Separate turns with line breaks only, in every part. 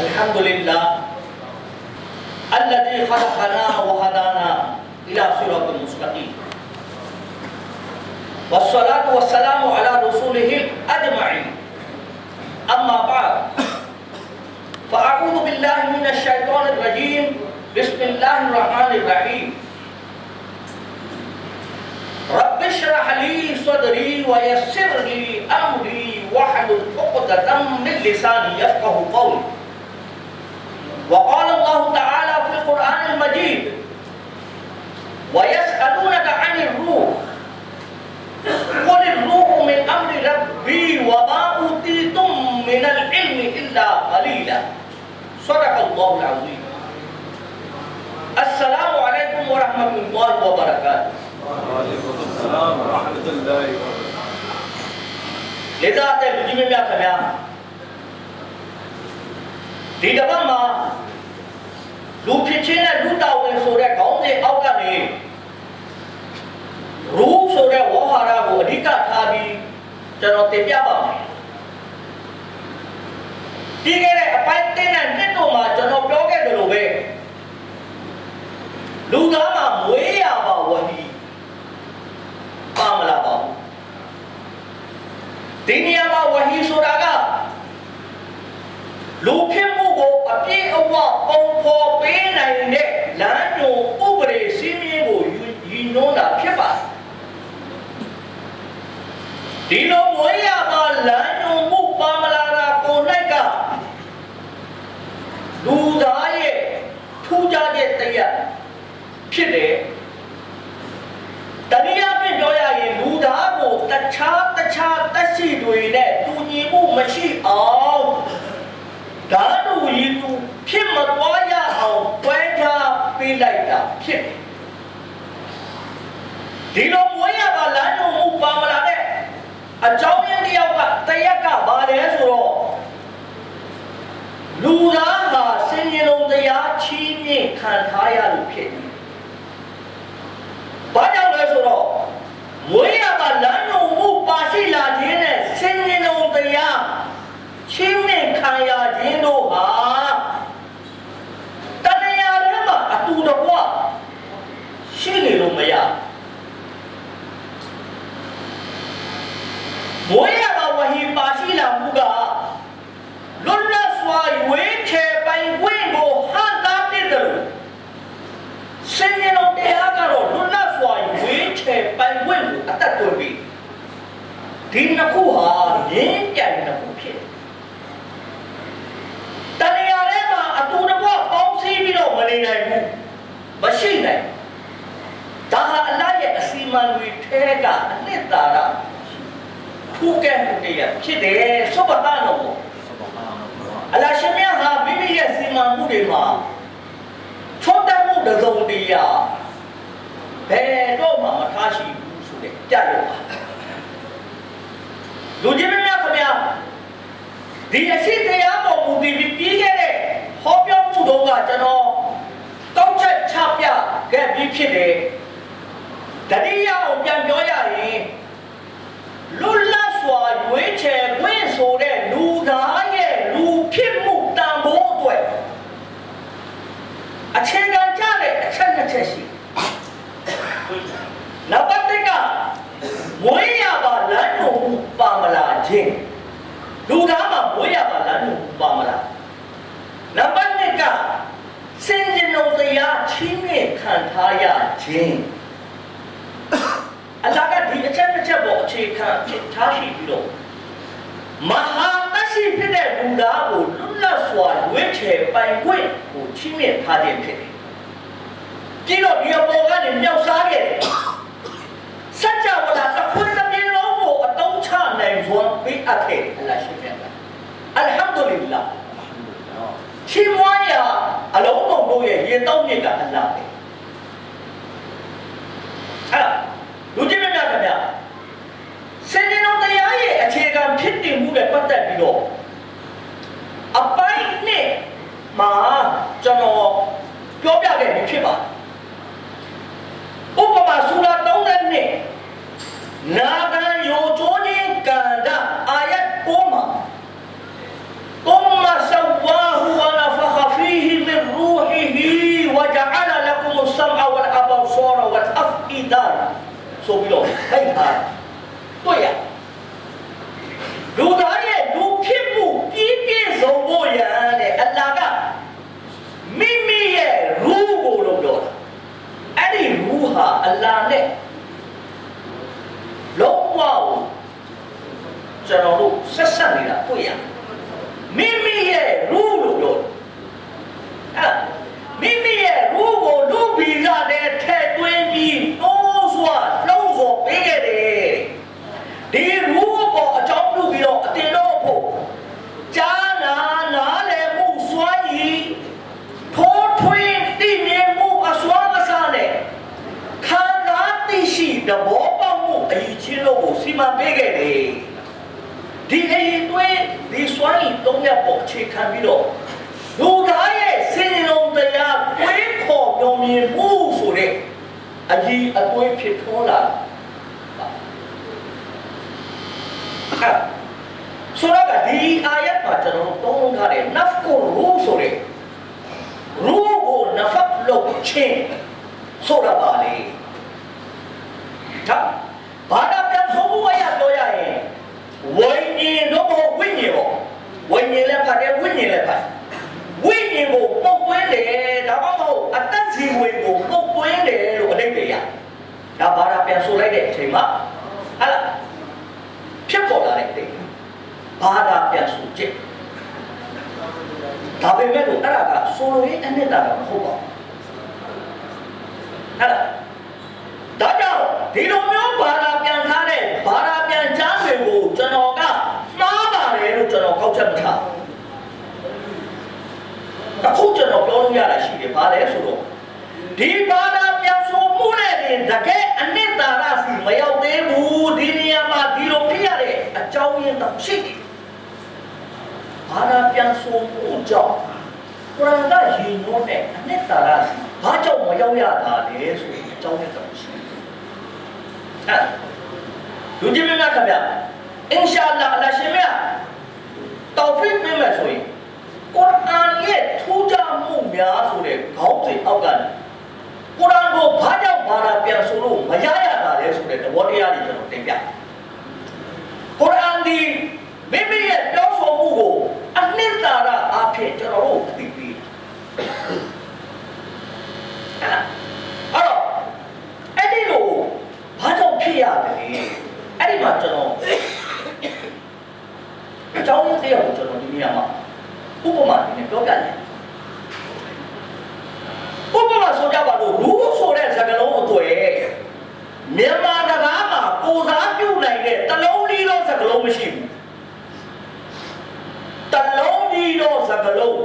الحمد لله الذي خلقنا وهدانا الى صراط مستقيم والسلام على رسوله بعد بالله من من الشيطان الرجيم بسم الله الرحمن الرحيم رب اشرح لي لي صدري ويسر واحلل عقدة لساني قولي وقال الله تعالى في القرآن المجيد ويسألونك عن الروح قل الروح من أمر ربي وما أوتيتم من العلم إلا قليلا صدق الله العظيم السلام عليكم ورحمة الله وبركاته وعليكم السلام ورحمة الله وبركاته لذا تجمع فنعم ဒီတစ်ပတ်မှာလူဖြစ်ချင်းနဲ့လူတော်ဝင်ဆိုတဲ့ခေါင်းစဉ်အောက်ကနေရူးဆိုတဲ့ဝါဟာရကိုအဓိကထားပြီးကျွန်တော်တင်ပြပါမယ်ဒီကနေ့အပိုင်းတင်းတဲ့နှစ်တို့မှာကျွန်တော်ပြောခဲ့သလိုပဲလူသားမှာမွေးရပါဝဟီပါမလားပါဒီနေရာမှာဝဟီဆိုတာကလူဖြစ်ပုံပေါ်ပေးနိုင်တဲ့လမ်းညွန်ဥပဒေစည်းမျဉ်းကိုယူညွှန်းတာဖြစ်ပါတယ်ဒီလိုမွေးရပါလမ်းညွန်မှုပါမလာတာကို၌ကလူသားရဲ့ထူးခြားတဲ့တရားဖြစ်တယ်တနည်းအားဖြင့်ပြောရရင်လူသားကိုတခြားတခြားသက်ရှိတွေနဲ့တူညီမှုမရှိအောင်ဓာတ်တူရည်ဖြစ်မသွားရအောင်ပွဲထားပေးလိုက်တာဖြစ်ဒီလိုပွဲရတာလမ်းတော်မှုပါမလာတဲ့အကြောင်းရင်းတစ်ယောက်ကတရက်ကပါတယ်ဆိုတော့လူသားကစင်ရင်လုံးတရားချီးမြှင့်ခံထားရလို့ဖြစ်တယ်။ဘာကြောင့်လဲဆိုတော့မွေးရပါလမ်းတော်မှုပါရှိလာခြင်းနဲ့စင်ရင်လုံးတရားချီးမြှင့်ခံရခြင်းတို့ဟာမိုးရပါဝဟီပါရှိလာမှုကလွတ်လပ်စွာဝေးချေပိုင်ခွင့်ကိုဟန်တာတဲ့တယ်လို့ဆင်းရဲတော်တရားကတော့လွတ်လပ်စွာဝေးချေပိုင်ခွင့်ကိုအသက်သွင်းပြီးဒီနှစ်ခုဟာငင်းပြိုင်နှစ်ခုဖြစ်တယ်။တရားထဲမှာအတူတကွပေါင်းစည်းပြီးတော့မနေနိုင်ဘူး။မရှိနိုင်။ဒါဟာအလ္လာဟ်ရဲ့အစီအမံတွေထဲကအနှစ်သာရကိုကဲမှုတရားဖြစ်တယ်ဆုဘတာနော်အလရှင်မြတ်ဟာမိမိရဲ့စီမံမှုတွေမှာထွန်းတက်မှုတစ်စုံတရာဘယ်တော့မှမထားရှိဘူးဆိုတဲ့ကြက်လို့ပါလူကြီးမင်းများခင်ဗျာဒီအရှိတရားပေါ်မူတည်ပြီးပြီးခဲ့တဲ့ဟောပြောမှုတုန်းကကျွန်တော်တောက်ချက်ချပြခဲ့ပြီးဖြစ်တယ်တတိယအောင်ပြန်ပြောရရင်လွတ်လပ်စွာရွေးချယ်ခွင့်ဆိုတဲ့လူသားရဲ့လူဖြစ်မှုတန်ဖိုးအတွက်အခြေခံကြတဲ့အချက်နှစ်ချက်ရှိနံပါတ်၁ကမွေးရပါလမ်းညွှန်မှုပါမလာခြင်းလူသားမှာမွေးရပါလမ်းညွှန်မှုပါမလာနံပါတ်၂ကစင်ကြံုံတရားချင်းနဲ့ခံထားရခြင်းချယ်ပိုင်ခွင့်ကိုချီးမြှင့်ထားခြင်းဖြစ်တယ်။ပြီးတော့ဒီအပေါ်ကနေမြောက်စားခဲ့တယ်။စัจ java လာတစ်ခွန်းတစ်ပြင်းလုံးကိုအတုံးချနိုင်စွာပေးအပ်ခဲ့အလ္လာဟ်ရှင်ပြန်လာ။အလ်ဟမ်ဒူလ illah ချီးမွမ်းရာအလုံးပုံတို့ရဲ့ရေတောက်မြစ်ကအလ္လာဟ်ပဲ။အဲ့ဒါလူကြီးမြတ်များခင်ဗျာစင်တင်တော်တရားရဲ့အခြေခံဖြစ်တည်မှုနဲ့ပတ်သက်ပြီးတော့အပိုင်းမှာကျွန်တော်ပြောပြခဲ့ပြီးဖြစ်ပါတယ်ဥပမာဆူရာ32နာဒန်ယောချိုးခြင်းကန္ဒအာယတ်9မှာ ثم سواه ونفخ فيه من روحه وجعل لكم السمع والابصار والافئده ဆိုပြီးတော့ထိုက်တာတွေ့ရလူသားရဲ့ဆုံဖို့ရန်တဲ့အလ္လာဟ်ကမိမိရဲ့ရူးကိုလို့ပြောတာအဲ့ဒီရူးဟာအလ္လာဟ်နဲ့လုံးဝကျွန်တော်တို့ဆက်ဆက်နေတာတွေ့ရတယ်အဲ့ဒါဖြစ်ပေါ်လာတဲ့တိတ်ဘာသာပြန်ဆိုချက်ဒါပေမဲ့လို့အဲ့ဒါကဆိုလိုရင်းအနှစ်သာရမဟုတ်ပါဘူးအဲ့ဒါဒါကြောင့်ဒီလိုမျိုးဘာသာပြန်ထားတဲ့ဘာသာပြန်ချမ်းတွေကိုကျွန်တော်ကမှားပါတယ်လို့ကျွန်တော်ကောက်ချက်မထားအခုကျွန်တော်ပြောလို့ရတာရှိတယ်ဘာလဲဆိုတော့ဒီဘာသာပြန်ဆိုမှုနဲ့တင်တကယ်အနှစ်တာရစီမရောက်သေးဘူးဒီနေရာမှာဒီလိုဖြစ်ရတဲ့အကြောင်းရင်းတော့ရှိတယ်ဘာသာပြန်ဆိုမှုကြောင့်ကုရ်အာန်ကရည်ညွှန်းတဲ့အနှစ်သာရစီဘာကြောင့်မရောက်ရတာလဲဆိုရင်အကြောင်းရင်းတော့ရှိတယ်အဲလူကြီးမြတ်ခင်ဗျာအင်ရှာအလ္လာဟ်အလရှင်မြတ်တော်ဖိပေးမယ်ဆိုရင်ကုရ်အာန်ရဲ့ထူးခြားမှုများဆိုတဲ့ခေါင်းစဉ်အောက်ကနေကုရ်အာန်ကိုဘာကြောင့်ဘာသာပြန်ဆိုလို့မရရတာလဲဆိုတဲ့သဘောတရားတွေကျွန်တော်တင်ပြကုရ်အာန်ဒီမိမိရဲ့ပြောဆိုမှုကိုအနှစ်သာရအဖြစ်ကျွန်တော်တို့သိပြီးအဲ့တော့အဲ့ဒီလိုဘာကြောင့်ဖြစ်ရလဲအဲ့ဒီမှာကျွန်တော်အကြောင်းရင်းတယောက်ကိုကျွန်တော်ဒီနေရာမှာဥပမာအနေနဲ့ပြောပြတယ်ခုမှဆိုကြပါလို့လူဆိုတဲ့စကားလုံးအတွေ့မြန်မာတကားမှာကိုစားပြုတ်နိုင်တဲ့တလုံးလေးတော့စကားလုံးမရှိဘူးတလုံးလေးတော့စကားလုံး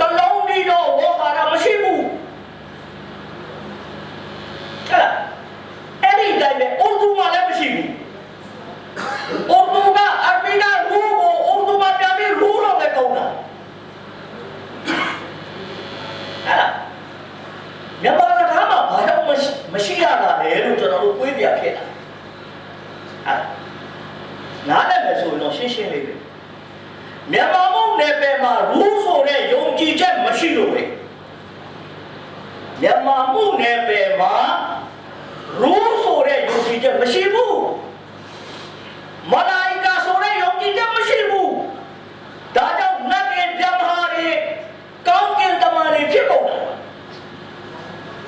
တလုံးလေးတော့ဝေါ်ပါတာမရှိဘူးအဲ့ဒါပြဖြစ်လာအဲနားလည်မယ်ဆိုရင်တော့ရှင်းရှင်းလေးပဲမြန်မာမုံနယ်ပယ်မှာရူးဆိုတဲ့ယုံကြည်ချက်မရှိလို့ပဲမြန်မာမုံနယ်ပယ်မှာရူးဆိုတဲ့ယုံကြည်ချက်မရှိဘူးမလာအီကာဆိုတဲ့ယုံကြည်ချက်မရှိဘူးဒါကြောင့်နတ်တွေပြမဟာတွေကောင်းကင်တမန်တွေဖြစ်ကုန်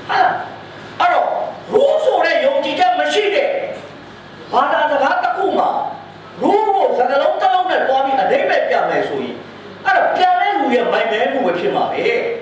တာဟာရှိတဲ့ဘာသာစကားတစ်ခုမှာရိုးရိုးစကားလုံးတစ်လုံးနဲ့တွားပြီးအတိတ်ပဲပြန်မယ်ဆိုရင်အဲ့ဒါပြန်တဲ့လူရဲ့မိုင်မဲမှုပဲဖြစ်မှာပဲ။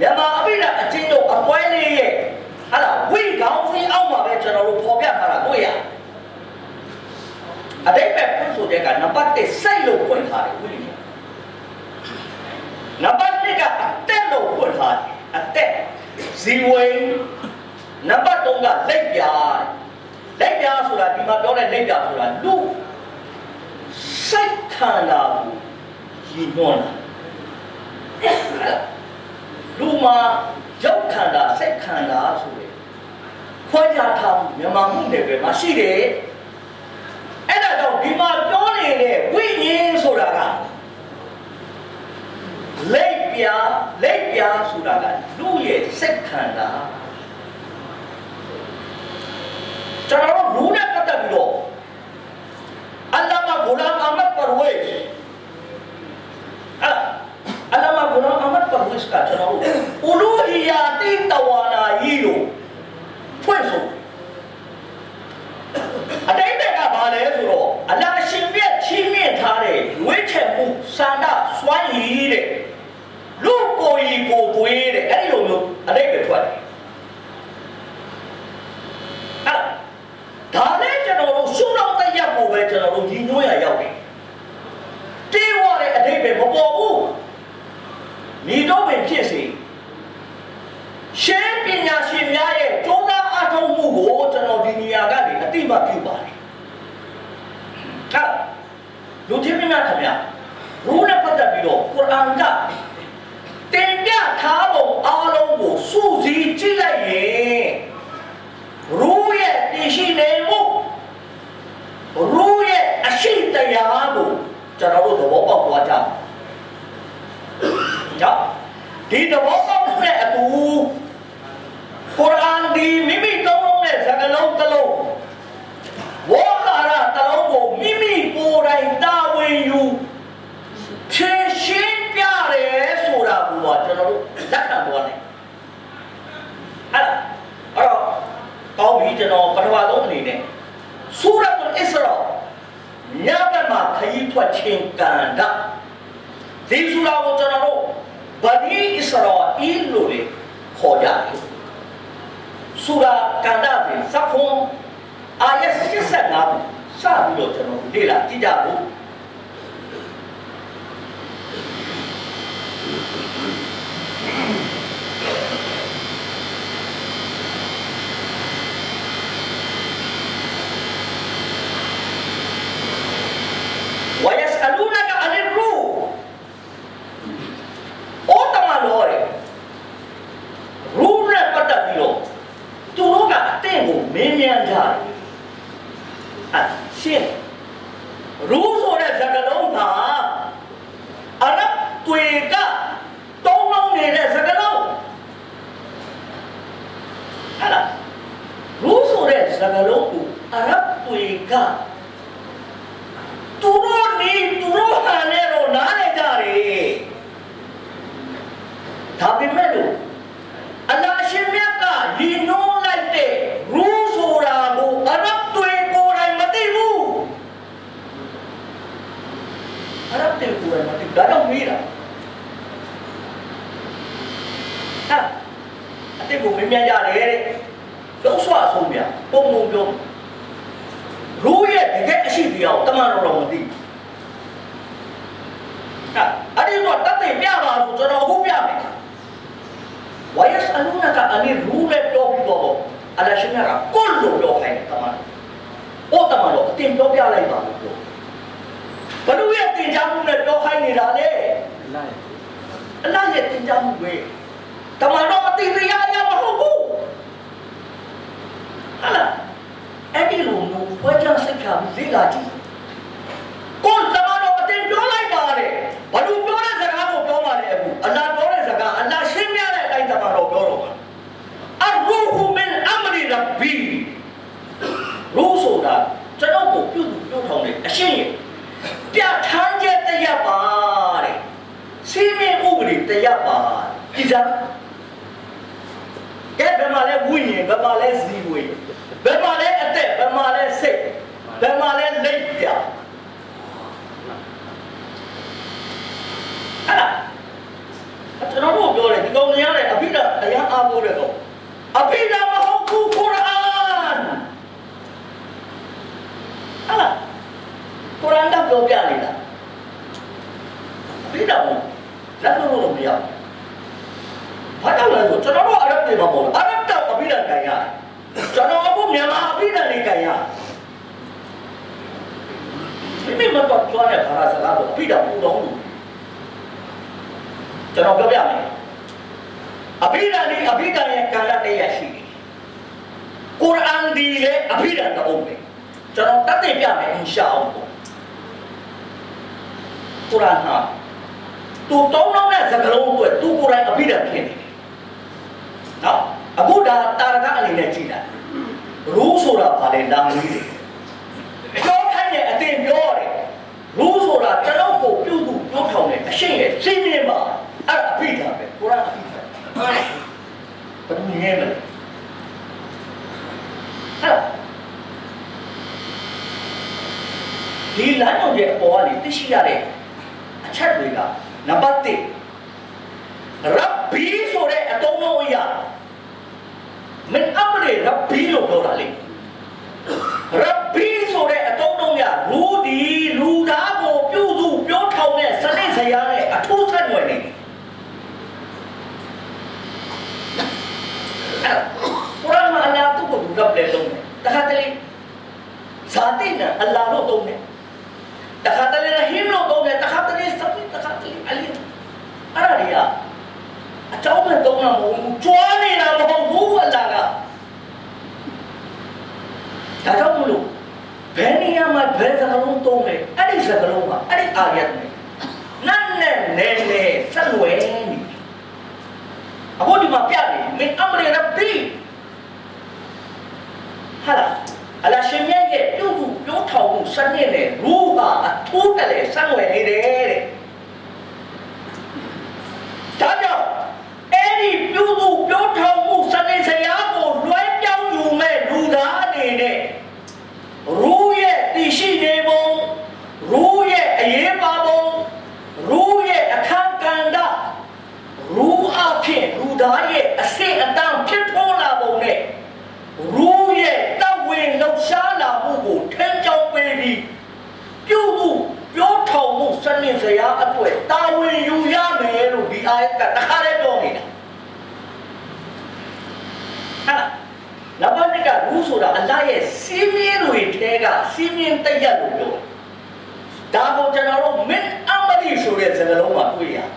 မြန်မာအပိဓာအကျဉ်းတို့အပွဲလေးရဲ့ဟာလားဝိကောင်းဖင်းအောင်မှာပဲကျွန်တော်တို့ပေါ်ပြထားတာကိုရအတိတ်ပဲဖွင့်ဆိုတဲ့ကနံပါတ်1စိတ်လို့ဖွင့်ထားတယ်ဝိရိယနံပါတ်2ကအတက်လို့ဖွင့်ထားတယ်အတက်ဇီဝိနံပါတ်3ကလက်ပြာလက်ပြာဆိုတာဒီမှာပြောတဲ့လက်ပြာဆိုတာလူစိတ်ခန္ဓာကိုရည်ညွှန်းတာလူမှာရုပ်ခန္ဓာစိတ်ခန္ဓာဆိုတဲ့ခွဲခြားထားမြန်မာမှုနယ်ပယ်မှာရှိတယ်အဲ့ဒါကြောင့်ဒီမှာပြောနေတဲ့ဝိညာဉ်ဆိုတာကလိပ်ပြာလိပ်ပြာဆိုတာကလူရဲ့စိတ်ခန္ဓာကျွန်တော်တို့လူနဲ့ပတ်သက်ပြီးတော့အလ္လာမဂူလာမ်အာမတ်ပရဝေးအဲ့ अल्लामा गुलाम अहमद परवेज का चुनाव उलूहियाती तवानाई लो ဖွင့်ဆိုအတိတ်ကဘာလဲဆိုတော့အလအရှင်မြတ်ချီးမြှင့်ထားတဲ့ဝိချက်မှုစာနာစွမ်းရည်တဲ့လူကိုယ်ကြီးကိုယ်ပွေးတဲ့အဲ့ဒီလိုမျိုးအတိတ်ပဲထွက်တယ်ဘူးအနည်းရူးနဲ့ပြောပြီးတော့အလရှင်ကကိုလိုပြောခိုင်းတယ်တမန်။အိုတမန်တော့အတင်ပြောပြလိုက်ပါလို့ပြော။ဘလူရဲ့တင်ကြမှုနဲ့ပြောခိုင်းနေတာလေ။အလရဲ့တင်ကြမှုပဲ။တမန်တော့မသိတရားရမဟုတ်ဘူး။ဟာလား။အဲ့ဒီလိုမျိုးဘွဲချစိတ်ခံလေးလာကြည့်။ကိုတမန်တော့အတင်ပြောလိုက်ပါလေ။ဘလူပြောတဲ့စကားကိုပြောပါလေအခု။အလတော်တဲ့စကားအလရှင်းပြတဲ့အတိုင်းတမန်တော့ပြောတော့ပါ။အရူဟူမင်အမရီရဘ်ဘီရူဆိုတာကျွန်တော်ကိုပြုပြုထောင်တယ်အရှင်ရဲ့ပြဋ္ဌာန်းချက်တရပါတဲ့စီမင်းဥပဒေတရပါကြည်စားကဲဘယ်မှာလဲဝိညာဉ်ဘယ်မှာလဲဇီဝေဘယ်မှာလဲအသက်ဘယ်မှာလဲစိတ်ဘယ်မှာလဲလက်ပြအဲ့ဒါကျွန်တော်တို့ပြောတယ်ဒီကောင်များတဲ့အဘိဓမ္မာတရားအားကိုးတဲ့ကောင်အဘိဓမ္မာဟုတ်ကူကုရ်အာန်ဟာလားကုရ်အာန်ကပြောပြနေတာအဘိဓမ္မာလက်လို့လို့မရဘူးဘာကြောင့်လဲဆိုကျွန်တော်တို့အာရဗ်တွေမှာပေါ့အာရဗ်တောင်အဘိဓမ္မာကြိုင်ရတယ်ကျွန်တော်အခုမြန်မာအဘိဓမ္မာတွေကြိုင်ရတယ်ဒီမိမတော့ကြွားတဲ့ဘာသာစကားတော့အဘိဓမ္မာပူတော်ဘူးကျွန်တော်ပြောပြမယ်အဘိဓမ္မာအဘိဓမ္မာရဲ့ကာလတရားရှိတယ်ကုရ်အာန်ဒီလေအဘိဓမ္မာတအုပ်ပဲကျွန်တော်တတ်သိပြမယ်အင်ရှာအောင်ပေါ့ကုရ်အာန်ဟာသူတောင်းတော့တဲ့စကားလုံးအတွက်သူကိုယ်တိုင်အဘိဓမ္မာဖြစ်နေတယ်နော်အခုဒါတာရကအနေနဲ့ကြည့်တာရူးဆိုတာဘာလဲလာမီးတယ်ပြောထိုင်တဲ့အတင်ပြောတယ်ရူးဆိုတာကျွန်တော်ကိုပြုတ်သူပြောထောင်တဲ့အရှိန်ရဲ့စိတ်နဲ့ပါအဲ့အဘိဓမ္မာပဲကုရ်အာန်ဘယ်လိုငဲ့လဲအဲ့ဒီလမ်းတော့ရဲ့အပေါ်ကနေသိရှိရတဲ့အချက်တွေကနံပါတ်1ရဘ်ဘီဆိုတဲ့အတုံးလုံးအရာမင်းအမရေရဘ်ဘီလို့ပြောတာလေရဘ်ဘီဆိုတဲ့အတုံးလုံးရလူဒီလူသားကိုပြုစုပြောထောင်တဲ့စနစ်စရာနဲ့အထူးဆက်ွယ်နေတယ် कुरान में अल्लाह तो को दूंगा प्लेटों में तखातले साथी ना अल्लाह रो तो में तखातले रहीम रो तो में तखातले सब तखातले अली अरे रिया अचाउ में तो ना मो चोने ना मो वो अल्लाह का ताजा बोलो भैनिया में भैन सकलों तो में अरे सकलों का अरे आयत में नन्ने नन्ने सलवे အခုဒီမှာပြတယ်မင်းအမရရဘီဟာလာအလရှင်မြတ်ရဲ့ပြုမှုပြောထောင်မှုစနစ်နဲ့ရူဟာအထူးကလေးစံဝယ်နေတယ်တဲ့ဒါကြောင့်အဲ့ဒီပြုမှုပြောထောင်မှုစနစ်စရာကိုလွှဲပြောင်းယူမဲ့လူသားတော်ရဲ့အစစ်အတောင်ဖြစ်ပေါ်လာပုံနဲ့ရူးရဲ့တောက်ဝင်လှုပ်ရှားလာမှုကိုထဲကြောင်းပေးပြီးပြုမှုပြောထောင်မှုစနစ်စရာအတွက်တာဝန်ယူရမယ်လို့ဒီအာယတ်ကတခါတည်းပြောနေတာဟာနဘာတကရူးဆိုတာအလ္လာဟ်ရဲ့စီးမင်းတွေထဲကစီးမင်းတရက်လို့ပြောဒါကိုကျွန်တော်တို့မင်းအမရီဆိုတဲ့စကားလုံးမှာတွေ့ရတယ်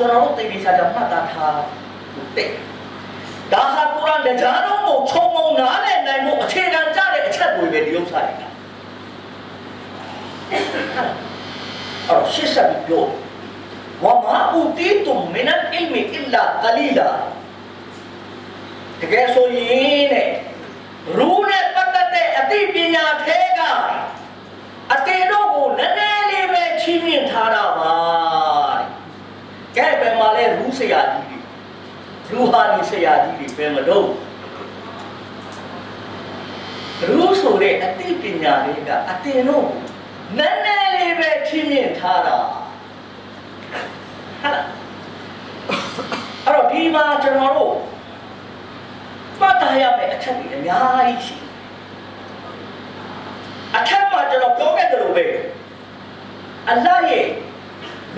ကျွန်တော်တို့သိသိချာချာမှတ်သားထားတဲ့ဒါဟာကုရ်အန်တရားတော်ကိုခြုံငုံနားလည်နိုင်ဖို့အခြေခံကြတဲ့အချက်တွေပဲဒီဥစ္စာတွေကအော်ရှစ်ဆက်ပြောဝမာဥတီတုမင်အီလ်မီအီလာကလီလာတကယ်ဆိုရင်တဲ့ရူးနဲ့ပတ်သက်တဲ့အသိပညာသေးကအတေတို့ကိုနည်းနည်းလေးပဲချီးမြှင့်ထားတာပါလည်းရူးဆရာကြီးတွေလူဟာနေဆရာကြီးတွေပဲမတော့ရူးဆိုတဲ့အသိပညာတွေကအတင်တော့နည်းနည်းလေးပဲချင်းမြင့်ထားတာဟုတ်လားအဲ့တော့ဒီမှာကျွန်တော်တို့ပတ်သားရမယ့်အချက်တွေအများကြီးရှိအထက်မှာကျွန်တော်ပြောခဲ့တယ်လို့ပဲအလ္လာဟ်ရဲ့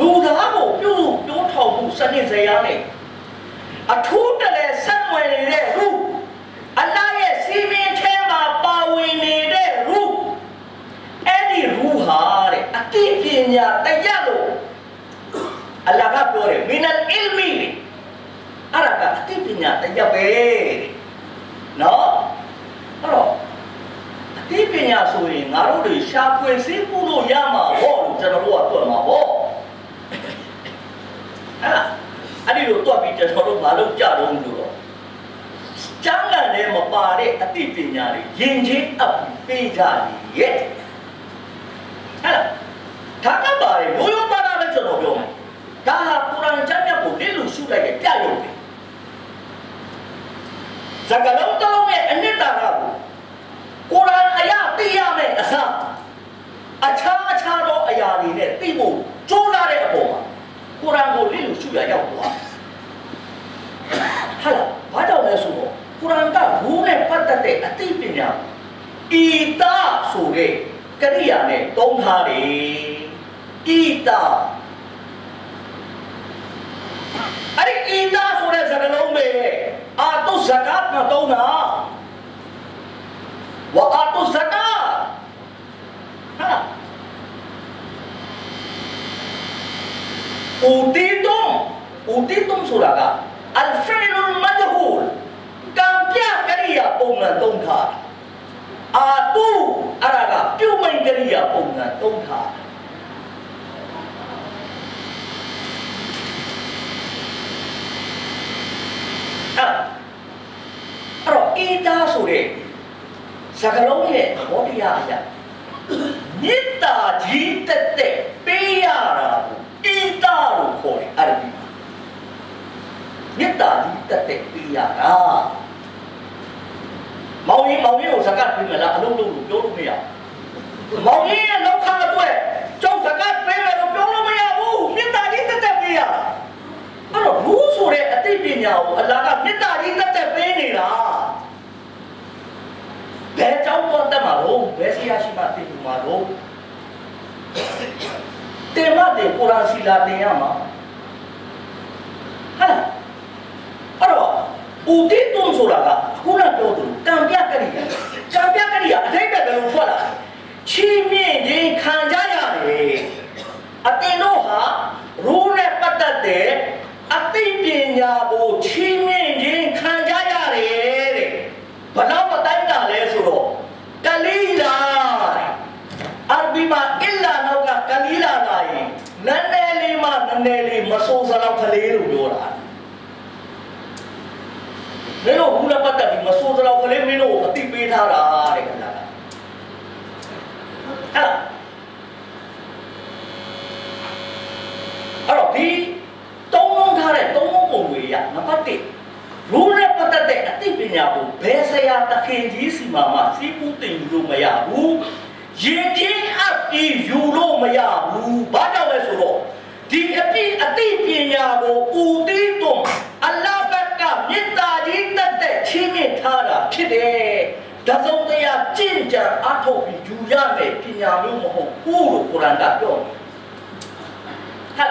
လူသားကိုပြုလုပ်တိုးထောင်မှုစနစ်ဇယားနဲ့အထူးတလဲဆက်နွယ်နေတဲ့ရူအလ္လာဟ်ရဲ့စီမင်းထဲမှာပါဝင်နေတဲ့ရူအဲ့ဒီရူဟာတဲ့အသိပညာတရားလို့အလ္လာဟ်ကပြောတယ်မင်းအလ်အီလ်မီအဲ့ဒါကအသိပညာတရားပဲနော်အဲ့တော့အသိပညာဆိုရင်ငါတို့တွေရှာဖွေစေဖို့တယ်ကျွန်တော်တို့ဘာလို့ကြတော့လို့တော့ကျမ်းဂန်ထဲမပါတဲ့အသိပညာတွေယဉ်ကျေးအပ်ပေးကြရဲ့ဟဲ့လားဒါကပါတယ်ရိုးရိုးသားသားလည်းကျွန်တော်ပြောမယ်ဒါဟာကုရ်အာန်ကျမ်းမြတ်ကိုလေ့လို့ရှုလိုက်တဲ့ပြရုံပဲစကားလုံးတစ်လုံးရဲ့အနှစ်သာရကိုကိုယ်တိုင်အရာသိရမယ်အစားအခြားအခြားသောအရာတွေနဲ့သိဖို့ကြိုးစားတဲ့အပေါ်မှာကိုယ်တိုင်ကိုလေ့လို့ရှုရရောက်သွားဟာလားဘာကြောင့်လဲဆိုတော့ကုရ်အာန်ကဘူးနဲ့ပတ်သက်တဲ့အသိပညာအီတာဆိုတဲ့ကရိယာနဲ့တုံးထားတယ်အီတာအဲ့ဒီအီတာဆိုတဲ့စကားလုံးပဲအာတုဇကာတ်မှာတုံးတာဝအာတုဇကာတ်ဟာ utitum utitum suraga စံသုံးခါအာတုအဲ့ဒါကပြုမိန်ကရိယာပုံစံသုံးခါအဲ့တော့အေးသားဆိုတဲ့စကလုံးရဲ့သဘောတရားအရာမေတ္တာကြီးတက်တက်ပေးရတာကိုအေးသားလို့ခေါ်တယ်အဲ့ဒါမေတ္တာကြီးတက်တက်ပေးရတာမောင်ကြီးမောင်ကြီးကိုစကားပြေးမလားအလုံးလုံးကိုပြောလို့မရဘူးမောင်ကြီးရဲ့လောက်ခါအတွက်ကျောင်းစကားပြေးမယ်လို့ပြောလို့မရဘူးမေတ္တာကြီးတက်တက်ပေးရအဲ့တော့ဘူးဆိုတဲ့အသိပညာကိုအလားကမေတ္တာကြီးတက်တက်ပေးနေတာဘယ်ကျောင်းပေါ်တက်မှာလို့ဘယ်ဆရာရှိမှသိဘူးမှာလို့တင်မတင်ကုရ်အာန်စီလာတင်ရမှာဟဲ့အဲ့တော့ဦးတည်တုံဆိုတာကခုနပြောသူကံပြကရိယာကံပြကရိယာအတိတ်ကဘယ်လိုထွက်လာချီးမြှင့်ခြင်းခံကြရတယ်အတင်တို့ဟာရိုးနဲ့ပတ်သက်တဲ့အသိပညာကိုချီးမြှင့်ခြင်းခံကြရတယ်တဲ့ဘလောက်မတိုင်းတာလဲဆိုတော့ကလေးလာတဲ့အရ်ဘီမှာအစ်လာနောက်ကကလေးလာလာရင်နည်းနည်းလေးမှနည်းနည်းလေးမဆိုးစလောက်ကလေးလို့ပြောတာမင်းတို့နဲ့ပတ်သက်ပြီးမဆိုးစလောက်ကလေးမင်းတို့အတိပေးထားတာတဲ့ခင်ဗျာအဲ့တော့ဒီသုံးလုံးထားတဲ့သုံးလုံးပုံတွေရနံပါတ်1လူနဲ့ပတ်သက်တဲ့အသိပညာကိုဘယ်ဆရာတခင်ကြီးစီမှာမှစီးပူးတင်ယူလို့မရဘူးရေကြီးအပ်ပြီးယူလို့မရဘူးဘာကြောင့်လဲဆိုတော့ဒီအပြည့်အသိပညာကိုဦးတည်တော့အလ္လာချင်းနဲ့ထားတာဖြစ်တယ်ဒါဆုံးတရားကြင့်ကြံအထောက်ပြီးယူရမယ်ပညာမျိုးမဟုတ်ဘူးလို့ကုရ်အန်ကပြောတယ်ဟာ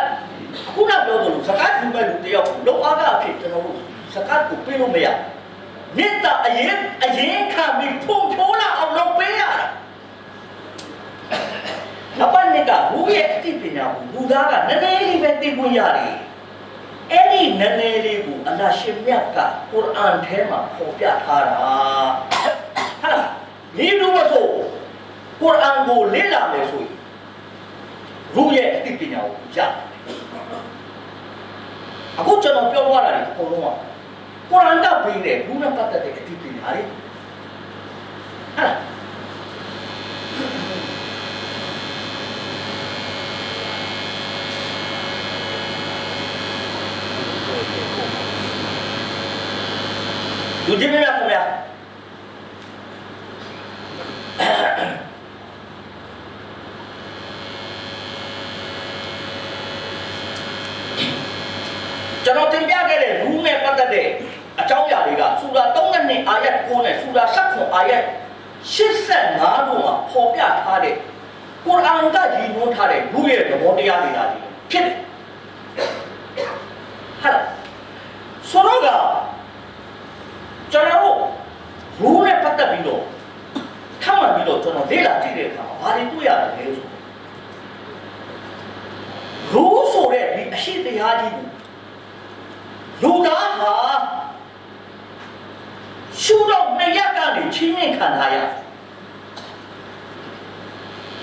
ခုနပြောသလိုစကားယူမဲ့လူတယောက်လောအားကအဖြစ်ကျွန်တော်တို့စကားကိုပြေးလို့မရမေတ္တာအရင်အရင်ခံပြီးဖုံဖြိုးလာအောင်လုပ်ပေးရတာနောက်ပိုင်းကဘူးရဲ့အသိပညာကိုလူသားကနည်းနည်းလေးပဲသိခွင့်ရတယ်အဲ့ဒီနည်းနည်းလေးကိုအလရှင်မြတ်ကကုရ်အာန်ထဲမှာပေါ်ပြထားတာဟာလားဒီလိုမဆိုကုရ်အာန်ကိုလေ့လာမယ်ဆိုရင်ရူရဲ့အသိပညာကိုကြားအခုကျွန်တော်ပြောသွားတာဒီအကုန်လုံးကကုရ်အာန်ကပေးတဲ့လူနဲ့ပတ်သက်တဲ့အသိပညာတွေဟာလားလူကြီးပြပြခင်ဗျာကျွန်တော်တင်ပြခဲ့တဲ့ဘူးနဲ့ပတ်သက်တဲ့အကြောင်းအရာတွေကစူရာ32အာယတ်9နဲ့စူရာ79အာယတ်85တို့မှာပေါ်ပြထားတဲ့ကုရ်အာန်ကကြီးညွှန်းထားတဲ့ဘူးရဲ့သဘောတရားတွေလားဖြစ်တယ်ဟာဆိုတော့ကကျွန်တော်တို့ rule နဲ့ပတ်သက်ပြီးတော့ထပ်မှန်ပြီးတော့ကျွန်တော်လေ့လာကြည့်တဲ့အခါမှာဘာတွေတွေ့ရလဲဆိုတော့ rule ဆိုတဲ့ဒီအရှိတရားကြီးကိုလူသားဟာရှုတော့နှစ်ရက်ကနေချင်းမြင့်ခံထားရ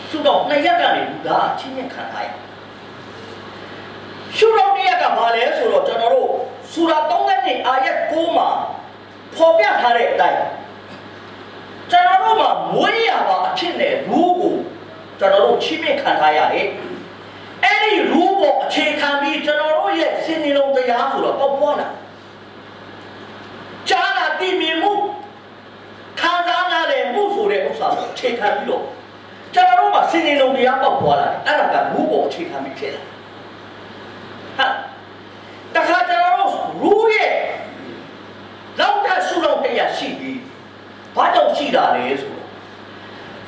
ရှုတော့နှစ်ရက်ကနေလူသားချင်းမြင့်ခံထားရရှုတော့နှစ်ရက်ကဘာလဲဆိုတော့ကျွန်တော်တို့စူရာ32အာယတ်6မှာဖော်ပြထားတဲ့အတိုင်းကျွန်တော်တို့မှာမွေးရပါအဖြစ်နဲ့ရူးကိုကျွန်တော်တို့ချိမြင့်ခံထားရတယ်အဲ့ဒီရူးပေါ်အခြေခံပြီးကျွန်တော်တို့ရဲ့စင်နေလုံးတရားဆိုတော့ပေါက်ပွားလာကြားလာသိမြင်မှုခံစားလာတယ်မှုဆိုတဲ့ဥစ္စာကိုအခြေခံပြီးတော့ကျွန်တော်တို့မှာစင်နေလုံးတရားပေါက်ပွားလာတယ်အဲ့ဒါကရူးပေါ်အခြေခံပြီးဖြစ်လာဟာတခါကျွန်တော်တို့ရူးရဲ့လောက်တဲ့ဆုလောက်တဲ့ရရှိပြီးဘာကြောင့်ရှိတာလဲဆိုတော့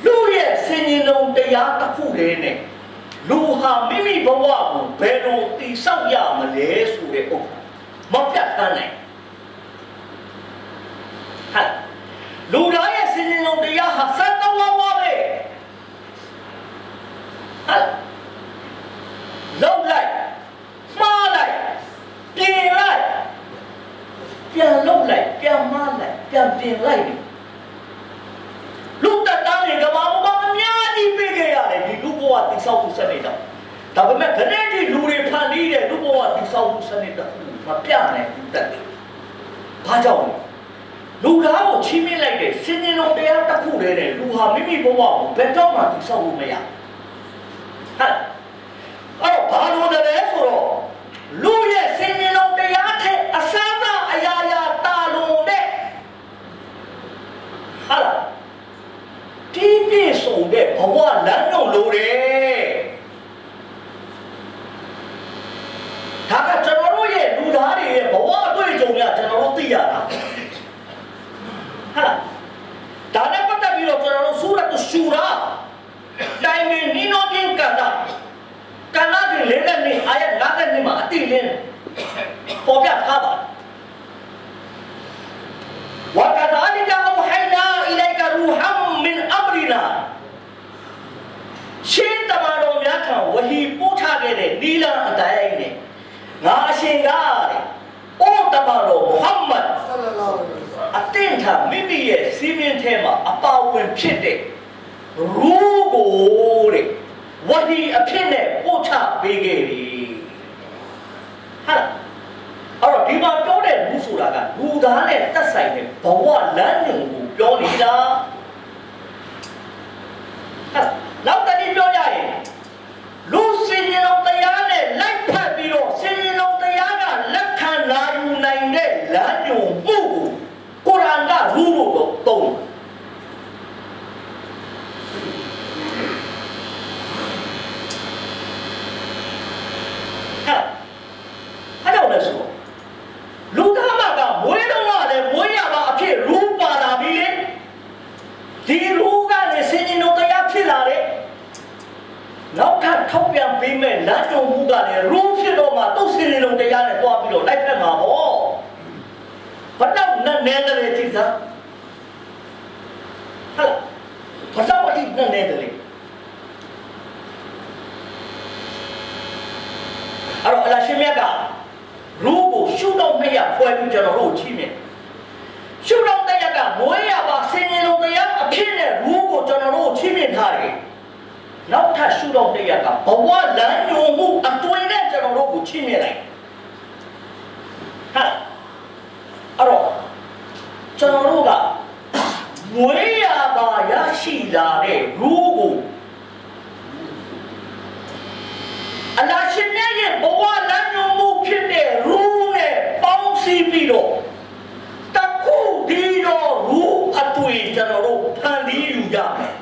လူရဲ့စင်ရင်လုံးတရားတစ်ခုတည်းနဲ့လူဟာမိမိဘဝကိုဘယ်လိုတည်ဆောက်ရမလဲဆိုတဲ့ဥစ္စာမပြတ်တမ်းနိုင်ဟာလူသားရဲ့စင်ရင်လုံးတရားဟာစံတော်ဝါဝါပဲဟာလောက်လိုက်မှားလိုက်ပြင်လိုက်ပြန်လုပ်လိုက်ပြန်မလိုက်ပြန်ပြင်လိုက်လူတက်တာတွေကဘာမှမအများကြီးပြေးခဲ့ရတယ်ဒီလူဘဝတိဆောက်မှုစနစ်တော့ဒါပေမဲ့ခနဲ့ဒီလူတွေဖန်ပြီးတဲ့လူဘဝတိဆောက်မှုစနစ်တော့မပြနိုင်ဘူးတက်တယ်ဘာကြောင့်လဲလူကားကိုချီးမြှင့်လိုက်တဲ့စင်စင်လုံးတရားတစ်ခုတည်းနဲ့လူဟာမိမိဘဝကိုဘယ်တော့မှတိဆောက်မှုမရအဲ့တော့ဘာလို့လဲဆိုတော့ပြည့်စုံတဲ့ဘဝလမ်းတော့လိုတယ်ဒါကကျွန်တော်တို့ရဲ့လူသားတွေရဲ့ဘဝအတွေ့အကြုံကကျွန်တော်တို့သိရတာဟာဒါနဲ့ပတ်သက်ပြီးတော့ကျွန်တော်တို့ဆူရတ်ရှူရာတိုင်းမင်းနီနိုကင်ကတာကလာဒီလေးတဲ့နေအာရလာတဲ့နေမှာအတိလင်းပေါ်ပြထားပါ وكذلك أوحينا إليك روحا လားရှင်းတမန်တော်များထံဝဟီပို့ထားခဲ့တဲ့နီလာအတိုင်းနဲ့ငါအရှင်ကတဲ့အိုတမန်တော်မုဟမ္မဒ်ဆလလောအတင်းထားမိမိရဲ့စီမင်းထဲမှာအပါဝင်ဖြစ်တဲ့ရူးကိုတဲ့ဝဟီအဖြစ်နဲ့ပို့ချပေးခဲ့ပြီဟာအဲ့တော့ဒီမှာပြောတဲ့လူဆိုတာကလူသားနဲ့သက်ဆိုင်တဲ့ဘဝလမ်းညွန်ကိုပြောနေတာညိုမှုကိုကုရ်အာန်ကရူးလို့တော့တုံးအဲ့တော့လည်းဆိုလူသားမကမွေးတော့လည်းမွေးရပါအဖြစ်ရူးပါလာပြီလေဒီရူးကလည်းစင်ရင်တို့တရားဖြစ်လာတယ်နောက်ထပ်ထောက်ပြန်ပေးမဲ့လမ်းတုံမှုကလည်းရူးဖြစ်တော့မှတုတ်စင်ရင်တို့တရားနဲ့ဘလောက်နဲ့နဲတယ်ကြည့်စမ်းဟဲ့ဘလောက်အထိနဲ့နဲတယ်လေအဲ့တော့အလရှင်မြတ်ကရူးကိုရှုတော့မရဖွဲပြီးကျွန်တော်တို့ချီးမြှင့်ရှုတော့တရက်ကမွေးရပါဆင်းရဲလုံးတရားအဖြစ်နဲ့ရူးကိုကျွန်တော်တို့ချီးမြှင့်ထားတယ်နောက်ထပ်ရှုတော့တရက်ကဘဝလမ်းညွန်မှုအတွင်နဲ့ကျွန်တော်တို့ကိုချီးမြှင့်လိုက်ဟာအဲ့တော့ကျွန်တော်တို့ကမွေးရပါရရှိလာတဲ့ရူးကိုအလရှင်ရဲ့ဘဝလမ်းညွှန်မှုဖြစ်တဲ့ရူးနဲ့ပေါင်းစည်းပြီးတော့တခုဒီတော့ရူးအတွေ့ကျွန်တော်တို့ဖန်တီးယူရမယ်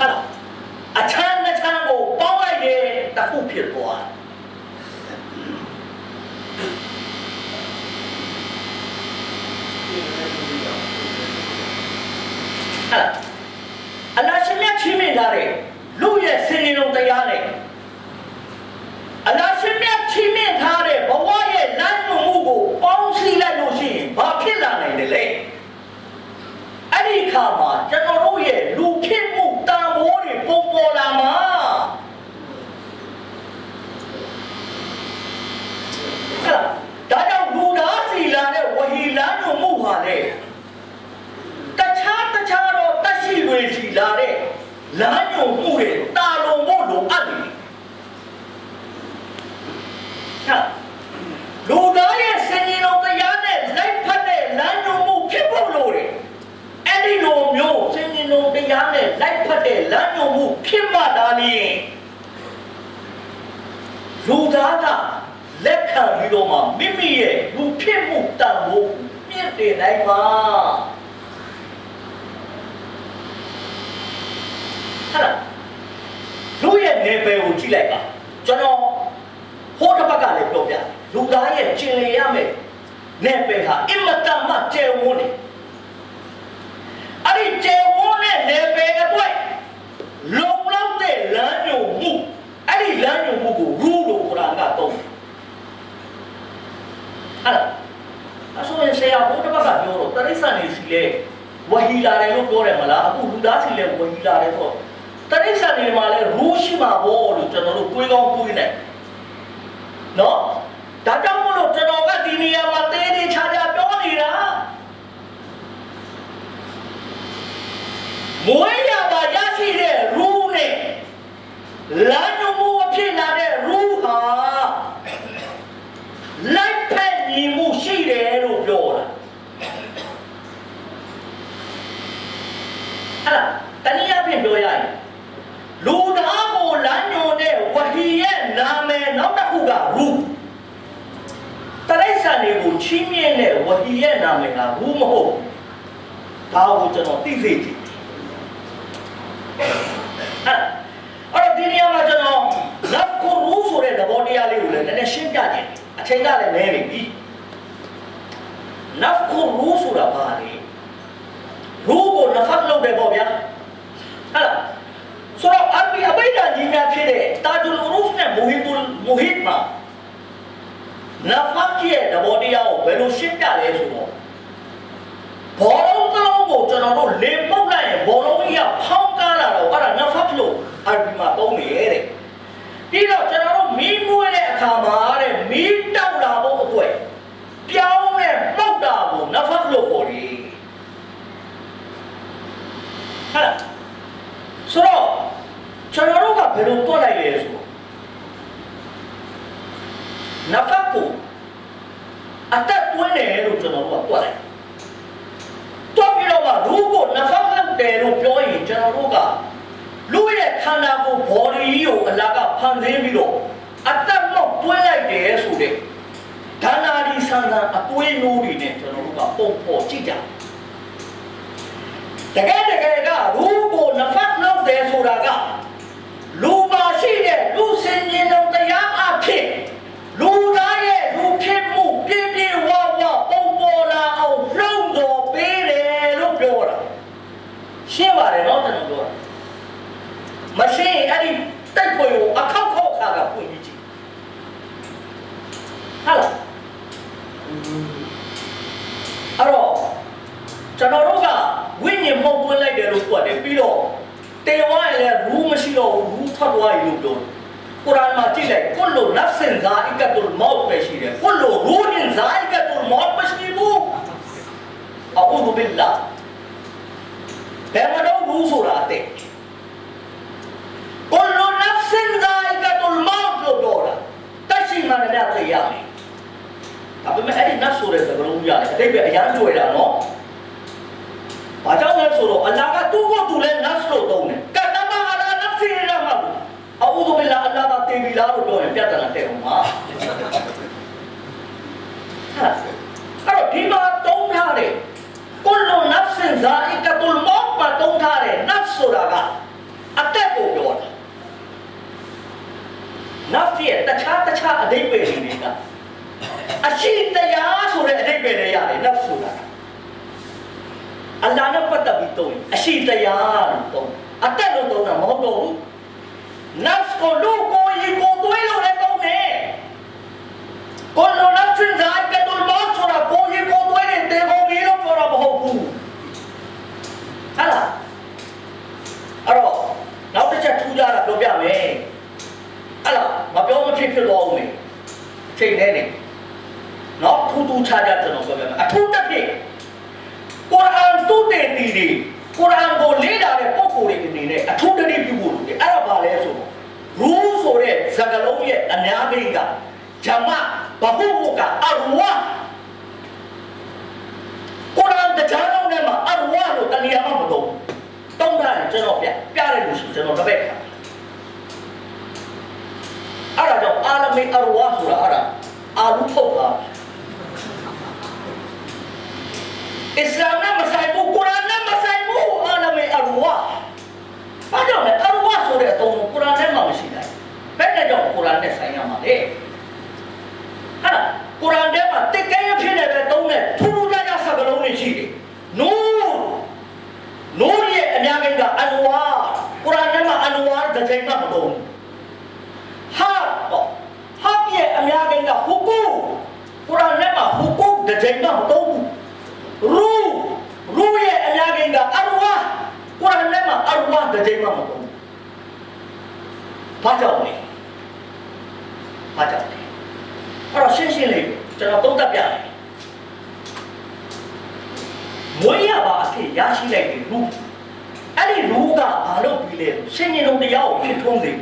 အဲ့တော့အချမ်းအချမ်းကိုပေါင်းလိုက်တယ်တခုဖြစ်သွားတယ်အလရှင်မြတ်ချင်းမြင်ထားတဲ့လူရဲ့စင်ရင်လုံးတရားနဲ့အလရှင်မြတ်ချင်းမြင်ထားတဲ့ဘဝရဲ့လမ်းညွှန်မှုကိုပေါင်းစည်းလိုက်လို့ရှိရင်ဘာဖြစ်လာနိုင်တယ်လဲအဲ့ဒီအခါမှာကျွန်တော်တို့ရဲ့လူဖြစ်မှုတန်ဖိုးတွေပုံပေါ်လာမှာဒါကြောင့်လူသားစီလာတဲ့ဝဟီလမ်းညွှန်မှုဟာလည်းတွေရှိလာတဲ့လမ်းညွန်မှုတွေတာလွန်ဖို့လိုအပ်တယ်။ဟာလူသားရဲ့စင်ရင်တော်တရားနဲ့လိုက်ဖက်တဲ့လမ်းညွန်မှုဖြစ်ဖို့လိုတယ်။အဲ့ဒီလိုမျိုးစင်ရင်တော်တရားနဲ့လိုက်ဖက်တဲ့လမ်းညွန်မှုဖြစ်မှသာလျှင်လူသားကလက်ခံပြီးတော့မှမိမိရဲ့လူဖြစ်မှုတန်ဖိုးမြင့်တင်နိုင်မှာဟုတ်လားလူရဲ့နေပယ်ကိုကြည့်လိုက်ပါကျွန်တော်ဟိုတစ်ဘက်ကလည်းပြောပြတယ်လူသားရဲ့ကျင်လည်ရမယ်နေပယ်ဟာအင်မတန်မှကျယ်ဝန်းတယ်အဲ့ဒီကျယ်ဝန်းတဲ့နေပယ်အတွက်လုံလောက်တဲ့လမ်းညွန်မှုအဲ့ဒီလမ်းညွန်မှုကိုရူလို့ခေါ်တာကတော့အဲ့ဒါအဆိုရင်ဆရာဘုဒ္ဓဘာသာပြောတော့တရိစ္ဆာန်တွေစီလဲဝဟီလာတယ်လို့ပြောတယ်မလားအခုလူသားစီလဲဝဟီလာတယ်ဆိုတော့တရိစ္ဆာန်တွေမှာလည်းရိုးရှိမှာပေါ့လို့ကျွန်တော်တို့ကိုယ်ကောင်းကိုယ်နဲ့နော်ဒါကြောင့်မလို့ကျွန်တော်ကဒီနေရာမှာသေးသေးချာချာပြောနေတာမွေးရပါရရှိတဲ့ရူးနဲ့လမ်းညမှုအဖြစ်လာတဲ့ရူးဟာလိုက်ဖက်ညီမှုရှိတယ်လို့ပြောတာအဲ့ဒါတနည်းအားဖြင့်ပြောရရင်လူသားကိုလမ်းညွှန်တဲ့ဝဟီရဲ့နာမည်နောက်တစ်ခုကရူတရိစ္ဆာန်တွေကိုချီးမြှင့်တဲ့ဝဟီရဲ့နာမည်ကရူမဟုတ်ဒါကိုကျွန်တော်သိစေချင်အဲ့တော့ဒီနေရာမှာကျွန်တော်လတ်ကိုရူဆိုတဲ့သဘောတရားလေးကိုလည်းနည်းနည်းရှင်းပြခြင်းအချိန်ကလည်းနဲနေပြီနဖ်ကိုရူဆိုတာဘာလဲရူကိုနဖတ်လုပ်တယ်ပေါ့ဗျာအဲ့ဒါဆိုတော့အဘိအဘိဓါကြီးများဖြစ်တဲ့တာဂျူလ်အူရူဖ်နဲ့မူဟီဘူလ်မူဟီမာနာဖာကီရဲ့သဘောတရားကိုဘယ်လိုရှင်းပြလဲဆိုတော့ဘောလုံးကလုံးကိုကျွန်တော်တို့လေပုတ်လိုက်ရင်ဘောလုံးကြီးကဖောင်းကားလာတော့အဲ့ဒါနာဖာလို့အာဘီမှာသုံးနေတယ်တဲ့ပြီးတော့ကျွန်တော်တို့မီးမွေးတဲ့အခါမှာတဲ့မီးတောက်လာဖို့အတွက်ပြောင်းနဲ့ပောက်တာကိုနာဖတ်လို့ခေါ်တယ်ဟဲ့ဆိုတော့ကျွန်တော်တို့ကဘယ်လိုတွက်လိုက်လဲဆိုနဖတ်ကိုအသက်သွင်းတယ်လို့ကျွန်တော်တို့ကတွက်လိုက်တွက်ပြီးတော့ကရူးကိုနဖတ်လောက်တယ်လို့ပြောရင်ကျွန်တော်တို့ကလူရဲ့ခန္ဓာကိုယ် body ကြီးကိုအလားကဖန်ဆင်းပြီးတော့အသက်လောက်တွဲလိုက်တယ်ဆိုတဲ့ဒါနာဒီဆန္ဒအသွေးနိုးတွေနဲ့ကျွန်တော်တို့ကပုံဖော်ကြည့်ကြတကယ်တကယ်ကရူးကိုနဖတ်လောက်တယ်ဆိုတာကရှိတဲ့လူစင်ရင်တော်တရားအဖြစ်လူသားရဲ့လူဖြစ်မှုပြည့်ပြည့်ဝဝပုံပေါ်လာအောင်လှုံ့ဆော်ပေးတယ်လို့ပြောတာရှင်းပါတယ်နော်ကျွန်တော်ပြောတာမရှင်းအဲ့ဒီတိုက်ပွဲကိုအခောက်ခေါက်ခါကပွင့်ပြီးကြည့်ဟာလားအဲ့တော့ကျွန်တော်တို့ကဝိညာဉ်ပုံပွင့်လိုက်တယ်လို့ပြောတယ်ပြီးတော့တေဝါလည်းဘူးမရှိတော့ဘူးထွက်သွားပြီလို့ပြောတယ်ကုရ်အာန်မှာကြည့်လိုက်ကုလိုနဖ်စင်ဇာအိကတုလ်မော့ပဲရှိတယ်ကုလိုရူနင်ဇာအိကတုလ်မော့မရှိဘူးအူဒူဘီလာဘယ်မှာတော့ဘူးဆိုတာတဲ့ကုလိုနဖ်စင်ဇာအိကတုလ်မော့လို့ပြောတာတရှိမှလည်းတရားရမယ်ဒါပေမဲ့အဲ့ဒီနတ်ဆိုတဲ့သဘောလုံးရတယ်အတိတ်ကအရန်ကြွယ်တာနော်။ဘာကြောင့်လဲဆိုတော့အလ္လာဟ်ကသူ့ကိုသူလည်းနတ်လို့သုံးတယ်။ကတ္တမအလာနတ်ဖိရရမှာ။အူဇူဘီလာအလ္လာဟ်ကတေဘီလာလို့ပြောရင်ပြဿနာတက်အောင်ပါ။ဟာ။အဲ့တော့ဒီမှာသုံးထားတဲ့ကုလ်လုနတ်စင်ဇာအီကတုလ်မော့မှာသုံးထားတဲ့နတ်ဆိုတာကအသက်ကိုပြောတာ။နတ်ရဲ့တခြားတခြားအဓိပ္ပာယ်တွေကအရှိတရားဆိုတဲ့အဓိပ္ပာယ်တွေရတယ်နတ်ဆိုတာကအလ္လာဟ်နဲ့ပတ်သက်ပြီးသုံးရင်အရှိတရားလို့သုံးအသက်လို့သုံးတာမဟုတ်တော့ဘူး nafs ကိုလူကိုရေကိုသွေးလို့လည်းသုံးတယ်ကိုလို nafs ဇာတ်ကတူလောဆိုတာကိုရေကိုသွေးနဲ့တေကုန်ကြီးလို့ပြောတာမဟုတ်ဘူးဟာလားအဲ့တော့နောက်တစ်ချက်ထူးခြားတာပြောပြမယ်အဲ့တော့မပြောမဖြစ်ဖြစ်တော့ဦးမယ်ချိန်နေနေနော်ထူးထူးခြားခြားကျွန်တော်ပြောပြမယ်အထူးသဖြင့်ကုရ်အာန်သူတေတီတွေကိုရ်အာန်ကိုလေ့လာတဲ့ပုံကိုယ်တွေအနေနဲ့အထူးတတိပြုဖို့လိုတယ်အဲ့ဒါပါလဲဆိုတော့ rule ဆိုတဲ့စကားလုံးရဲ့အများကြီးကဂျမဘဟုဟုကအရဝါကုရ်အာန်တရားလုံးထဲမှာအရဝါလို့တဏှာမှမတော့တုံးတာကျွန်တော်ပြပြလိုက်လို့ရှိကျွန်တော်တစ်ပတ်ခါအဲ့ဒါကြောင့်အာလမေအရဝါဆိုတာအဲ့ဒါအာလူထုတ်တာ Islam nak masai bu, Quran nak masai bu, alam ini arwah. Padahal ni arwah sudah tahu Quran ni mau sih dah. Benda jauh Quran ni saya malah. Ha, Quran ni mah tiga yang pilih dah tahu ni, tuh dah dah sebelum ni sih. Nur, nur ye ni apa yang anwar. Quran ni mah anwar dah jadi mah betul. Hak, hak ye ni apa yang hukum. Quran ni mah hukum dah jadi mah betul. ရူရူရဲ့အများကြီးကအရဝါကုရ်အာန်ထဲမှာအရဝါတကြိမ်မှမပေါ်ဘူးဘာကြောင့်လဲဘာကြောင့်လဲအဲ့တော့ရှင်းရှင်းလေးကျွန်တော်သုံးသပ်ပြတယ်မွေးရပါအဖြစ်ရရှိလိုက်တဲ့ရူအဲ့ဒီရူကဘာလုပ်ပြီးလဲရှင်ရှင်လုံးတရားကိုဖြစ်ထုံးစေ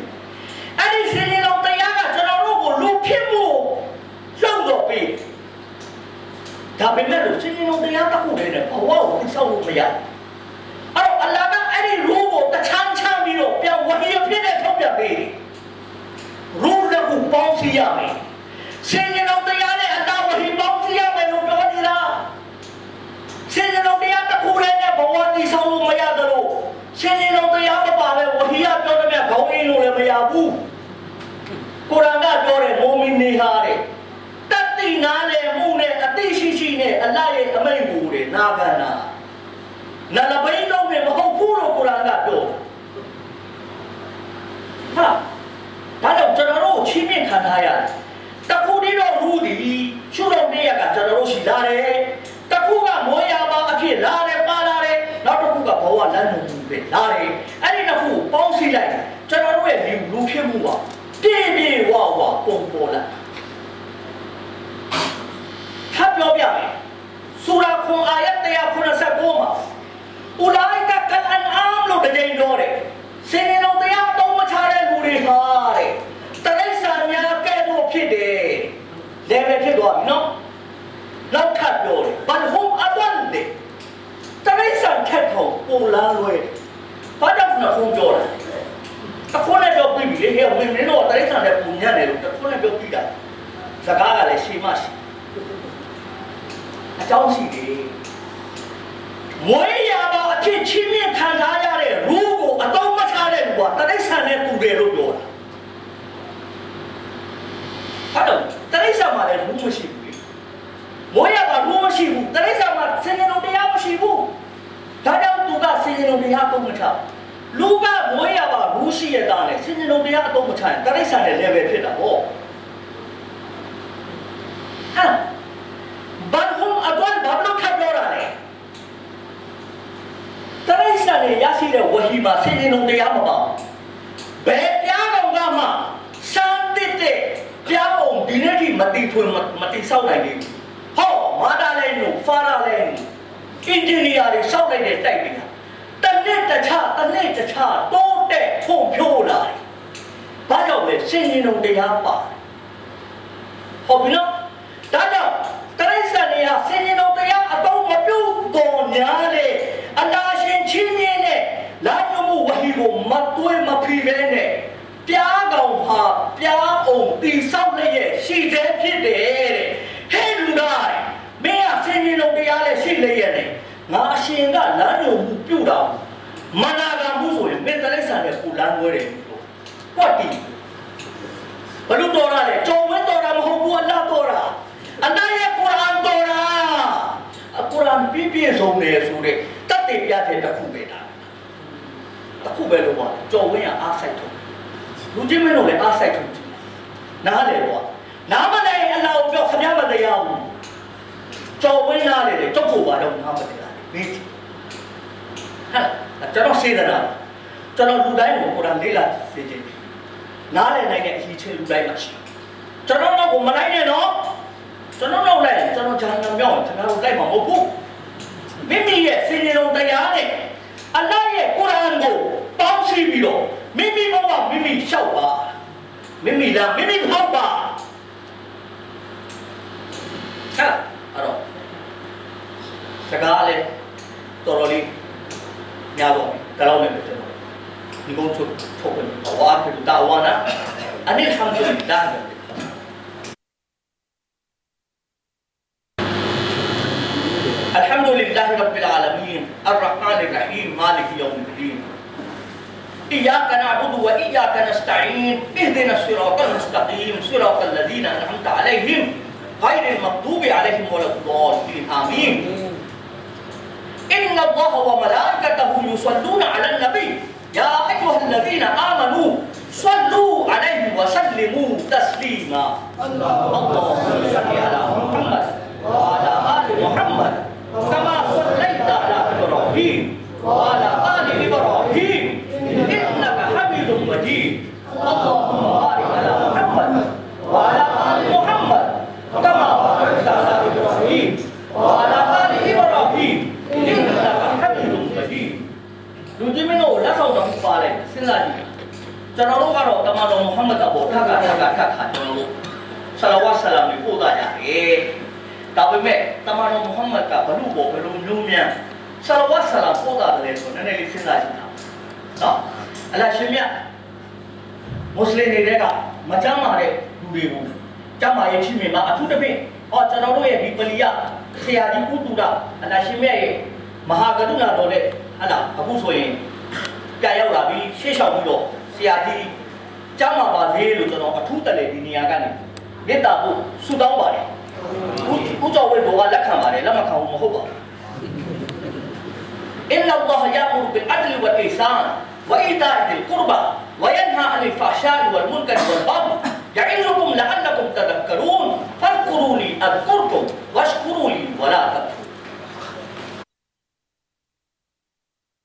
အဲ့ဒီရှင်ရှင်လုံးတရားကကျွန်တော်တို့ကိုလူဖြစ်မှုလုံတော့ပေးဒါပေမဲ့လို့ရှင်ရှင်လုံးတရားတစ်ခုနဲ့ဘဝကိုဆောက်လို့မရအဲ့တော့အလ္လာဟ်ကအဲ့ဒီရူးကိုတချမ်းချမ်းပြီးတော့ပြန်ဝဟီယဖြစ်တဲ့ထုတ်ပြပေးတယ်ရူးတစ်ခုပေါင်းစည်းရမယ်ရှင်ရှင်လုံးတရားနဲ့အလ္လာဟ်ဝဟီပေါင်းစည်းရမယ်လို့ပြောနေတာရှင်ရှင်လုံးတရားတစ်ခုနဲ့ဘဝတည်ဆောက်လို့မရတယ်လို့ရှင်ရှင်လုံးတရားမပါလဲဝဟီယပြောတဲ့မြတ်ခေါင်းရင်းလို့လည်းမရဘူးကိုရ်အာန်ကပြောတယ်မိုမီနေဟာတဲ့တတ်သိနားလည်မှုနဲ့အသိရှိရှိနဲ့အလရဲ့အမိန့်ကိုတွေနာခံတာနလဘိန်းလုံးနဲ့မဟုတ်ဘူးလို့ကုရ်အာန်ကပြောဟာဒါတော့ကျွန်တော်တို့ချင်းမြင့်ခံထားရတယ်တခုတည်းတော့ဟူသည်ရှုတော့တရကကျွန်တော်တို့ရှိလာတယ်တခုကမောရပါအဖြစ်လာတယ်ပါလာတယ်နောက်တစ်ခုကဘဝလမ်းညွှန်မှုပဲလာတယ်အဲ့ဒီနှစ်ခုပေါင်းစည်းလိုက်ကျွန်တော်တို့ရဲ့လူလူဖြစ်မှုပါပြည့်ပြည့်ဝဝပုံပေါ်လာတယ်ပြောပြမယ်ဆူရာခွန်အာယတ်196မှာဥဒိုင်ကကလန်အာမ်လို့တကြိမ်ပြောတယ်စင်နေတော်တရားအသုံးမချတဲ့လူတွေဟာတဲ့တရိစ္ဆာန်များကဲ့သို့ဖြစ်တယ်လေဗယ်ဖြစ်သွားပြီနော်လောက်ထပ်ပြောတယ်ဘန်ဟုမ်အဒန်တဲ့တရိစ္ဆာန်ထက်ထုံပုံလာလွဲဘာကြောင့်နော်ဖုန်းပြောတာအခုနဲ့ပြောပြီးပြီလေဟဲ့ဝင်နေတော့တရိစ္ဆာန်နဲ့ပုံညံ့တယ်လို့အခုနဲ့ပြောပြီးတာစကားကလည်းရှေးမရှိအကြောင်းရှိတယ်မွေးရာပါအဖြစ်ချင်းမြင့်ခံစားရတဲ့ရူးကိုအတော့မချတဲ့လူကတတိဆန်နဲ့တူတယ်လို့ပြောတာဟာတော့တတိဆန်မှာလည်းရူးမရှိဘူးမွေးရပါရူးမရှိဘူးတတိဆန်မှာစင်နေလုံးတရားမရှိဘူးဒါကြောင့်သူကစင်နေလုံးတရားတော့မချလူကမွေးရပါရူးရှိရတာနဲ့စင်နေလုံးတရားအတော့မချရင်တတိဆန်နဲ့ level ဖြစ်တာပေါ့အဲ့ဘာဟုအကွက်ဘာလို့ခတ်ပြောတာလဲတရိစ္ဆာန်ရဲ့ရရှိတဲ့ဝဟီမှာဆင်ရင်ုံတရားမပါဘယ်တရားတော်ကမှစံတစ်တဲ့တရားပုံဒီနေ့ထိမတိထွင်မတိဆောက်နိုင်ဘူးဟောမာတာလဲနိုဖာရာလဲအင်ဂျင်နီယာတွေစောက်လိုက်တဲ့တိုက်ပြီးတာတနစ်တခြားတနစ်တခြားတိုးတက်ဖွံ့ဖြိုးလာတယ်ဘာကြောင့်လဲဆင်ရင်ုံတရားပါဟောပြီနော်ဒါကြောင့်တရိစ္ဆာန်တွေဟာဆင်ခြင်တော်တရားအတော့မပြုတ်တော်များတဲ့အလာရှင်ချင်းမြင့်တဲ့လာညမှုဝဟီကိုမတွဲမဖီပဲနဲ့ပြားကောင်ဟာပြားအောင်တိဆောက်လည်းရဲ့ရှိသေးဖြစ်တယ်တဲ့ဟဲ့လူကမင်းကဆင်ခြင်တော်တရားလည်းရှိလည်းရဲ့ငါအရှင်ကလမ်းညမှုပြုတ်တော်မနာကမှုဆိုရင်မင်းတရိစ္ဆာန်တွေပူလန်းွဲတယ်ပွတ်တီဘလို့တော်ရတယ်ကြုံဝဲတော်တာမဟုတ်ဘူးအလားတော်တာ اللہ یہ قرآن تو رہا قرآن بھی بھی سونے سورے تتے پیا تھے تکو بیٹا تکو بے لو بات جو وہ یہاں آسائی تو مجھے میں نے آسائی تو نہ لے لو نہ منے اللہ کو جو خدا میں دیا ہوں جو وہ یہاں لے لے جو کو بارے ہوں نہ منے لے بیٹ ہاں چلو سیدھا نہ چلو لودائی ہوں قرآن لے لا سیدھے နားလည်နိုင်တဲ့အရေးချင်းလူတိုင်းမှာရှိတယ်ကျွန်တော်တို့ကိုမလိုက်နဲ့နော်ကျွန်တော်လောက်လိုက်ကျွန်တော်ဂျာနံမြောက်ကျွန်တော်လိုက်မှာမဟုတ်ဘူးမိမိရဲ့စင်ရုံတရားနဲ့အလ္လာဟ်ရဲ့ကုရ်အာန်ကိုပေါင်းစည်းပြီးတော့မိမိဘဝမိမိလျှောက်ပါမိမိလားမိမိဖောက်ပါဟာအဲ့တော့စကားလည်းတော်တော်လေးညာပါဘူးဒါတော့လည်းကျွန်တော်ဒီကုန်းထုတ်ထုတ်ပြန်ပါဝါဖြစ်တာဝါနာအနိလ်ဟမ်ဒူလ illah الحمد لله رب العالمين الرحمن الرحيم مالك يوم الدين إياك نعبد وإياك نستعين اهدنا الصراط المستقيم صراط الذين أنعمت عليهم غير المغضوب عليهم ولا الضالين آمين إن الله وملائكته يصلون على النبي يا أيها الذين آمنوا صلوا عليه وسلموا تسليما الله صل على محمد وعلى